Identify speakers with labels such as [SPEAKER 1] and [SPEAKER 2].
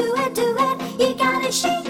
[SPEAKER 1] do it, do it, you gotta shake.